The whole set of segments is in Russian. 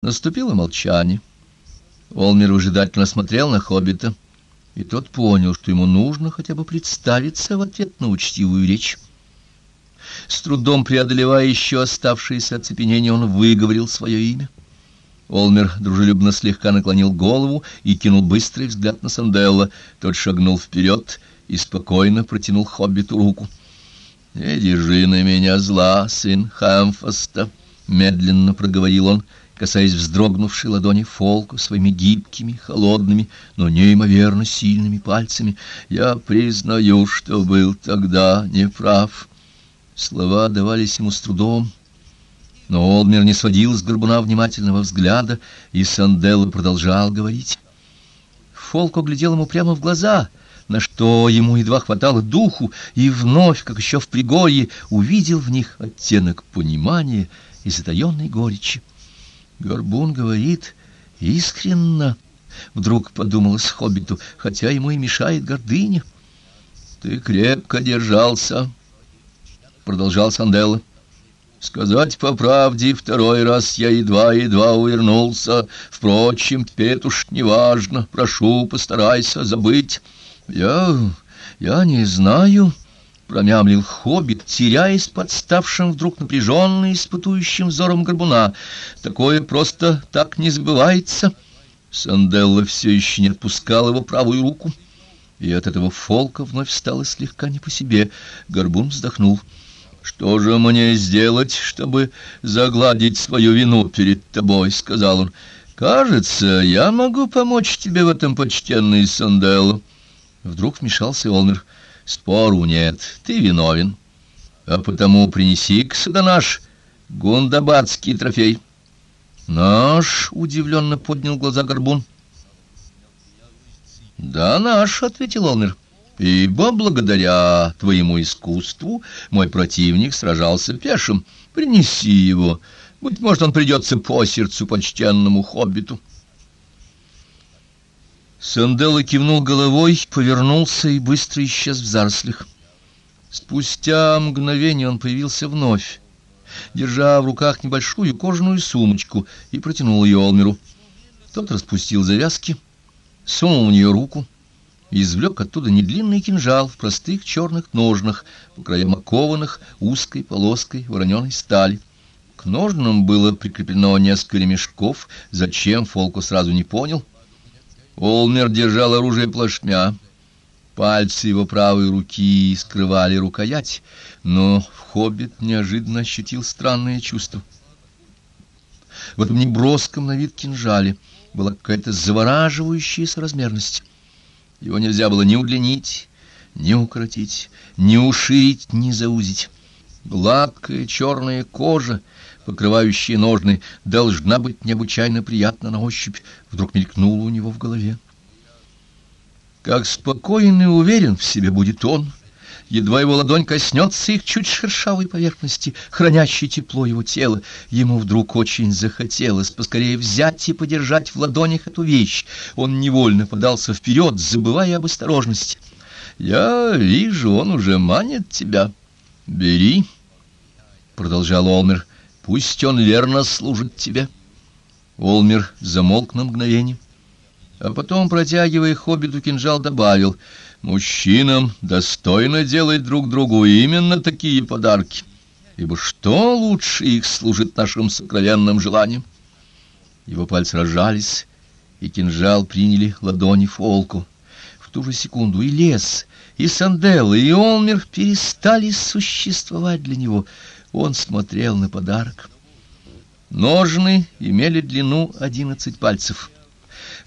Наступило молчание. Олмер выжидательно смотрел на хоббита, и тот понял, что ему нужно хотя бы представиться в ответ на учтивую речь. С трудом преодолевая еще оставшееся оцепенение, он выговорил свое имя. Олмер дружелюбно слегка наклонил голову и кинул быстрый взгляд на Санделла. Тот шагнул вперед и спокойно протянул хоббиту руку. — Не держи на меня зла, сын Хамфаста, — медленно проговорил он, — касаясь вздрогнувшей ладони Фолку своими гибкими, холодными, но неимоверно сильными пальцами. «Я признаю, что был тогда неправ». Слова давались ему с трудом, но Олмер не сводил с горбуна внимательного взгляда, и Санделло продолжал говорить. Фолк оглядел ему прямо в глаза — на что ему едва хватало духу, и вновь, как еще в Пригорье, увидел в них оттенок понимания и затаенной горечи. Горбун говорит искренно, вдруг подумалось хоббиту, хотя ему и мешает гордыня. Ты крепко держался, продолжал Санделла. Сказать по правде, второй раз я едва-едва увернулся. Впрочем, теперь уж неважно. Прошу, постарайся забыть. Я... я не знаю промямлил хоббит, теряясь под ставшим вдруг напряженно испытующим взором горбуна. Такое просто так не забывается. Санделла все еще не отпускал его правую руку, и от этого Фолка вновь стало слегка не по себе. Горбун вздохнул. «Что же мне сделать, чтобы загладить свою вину перед тобой?» — сказал он. «Кажется, я могу помочь тебе в этом, почтенный Санделла». Вдруг вмешался Олмер. Спору нет, ты виновен. А потому принеси-ка сюда наш гундабадский трофей. Наш, удивленно поднял глаза Горбун. Да, наш, ответил Олмер. Ибо благодаря твоему искусству мой противник сражался пешим. Принеси его. Быть может, он придется по сердцу почтенному хоббиту. Санделла кивнул головой, повернулся и быстро исчез в зарослях. Спустя мгновение он появился вновь, держа в руках небольшую кожаную сумочку, и протянул ее Олмеру. Тот распустил завязки, сунул в нее руку и извлек оттуда недлинный кинжал в простых черных ножнах, по краям окованных узкой полоской вороненой стали. К ножнам было прикреплено несколько ремешков, зачем Фолку сразу не понял — Олмер держал оружие плашмя. Пальцы его правой руки скрывали рукоять, но хоббит неожиданно ощутил странное чувство. В этом неброском на вид кинжале была какая-то завораживающая соразмерность. Его нельзя было ни удлинить, ни укоротить, ни уширить, ни заузить. Гладкая черная кожа покрывающая ножны, должна быть необычайно приятна на ощупь, вдруг мелькнуло у него в голове. Как спокоен и уверен в себе будет он, едва его ладонь коснется их чуть шершавой поверхности, хранящей тепло его тела, ему вдруг очень захотелось поскорее взять и подержать в ладонях эту вещь. Он невольно подался вперед, забывая об осторожности. «Я вижу, он уже манит тебя. Бери», — продолжал Олмер, — Пусть он верно служит тебе. Олмер замолк на мгновение, а потом, протягивая хоббиту кинжал, добавил, «Мужчинам достойно делать друг другу именно такие подарки, ибо что лучше их служит нашим сокровенным желаниям?» Его пальцы разжались, и кинжал приняли ладони Фолку. В ту же секунду и лес, и Санделла, и Олмер перестали существовать для него — он смотрел на подарок. Ножны имели длину одиннадцать пальцев.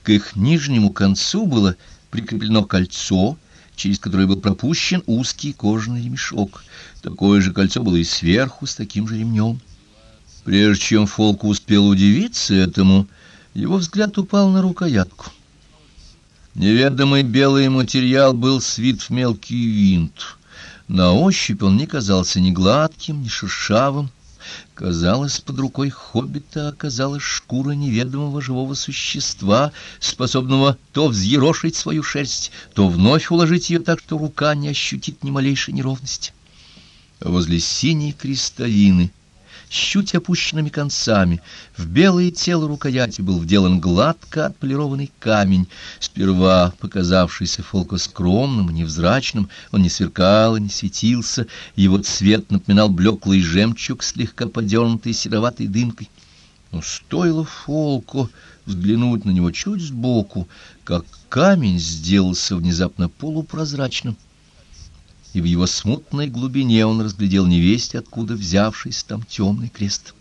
К их нижнему концу было прикреплено кольцо, через которое был пропущен узкий кожаный ремешок. Такое же кольцо было и сверху с таким же ремнем. Прежде чем Фолк успел удивиться этому, его взгляд упал на рукоятку. Неведомый белый материал был свит в мелкий винт. На ощупь он не казался ни гладким, ни шершавым. Казалось, под рукой хоббита оказалась шкура неведомого живого существа, способного то взъерошить свою шерсть, то вновь уложить ее так, что рука не ощутит ни малейшей неровности. Возле синей крестовины с чуть опущенными концами. В белое тело рукояти был вделан гладко отполированный камень. Сперва показавшийся Фолко скромным невзрачным, он не сверкал и не светился, его цвет напоминал блеклый жемчуг, слегка подернутый сероватой дымкой. Но стоило Фолку взглянуть на него чуть сбоку, как камень сделался внезапно полупрозрачным, и в его смутной глубине он разглядел невесть, откуда взявшийся там темный крест.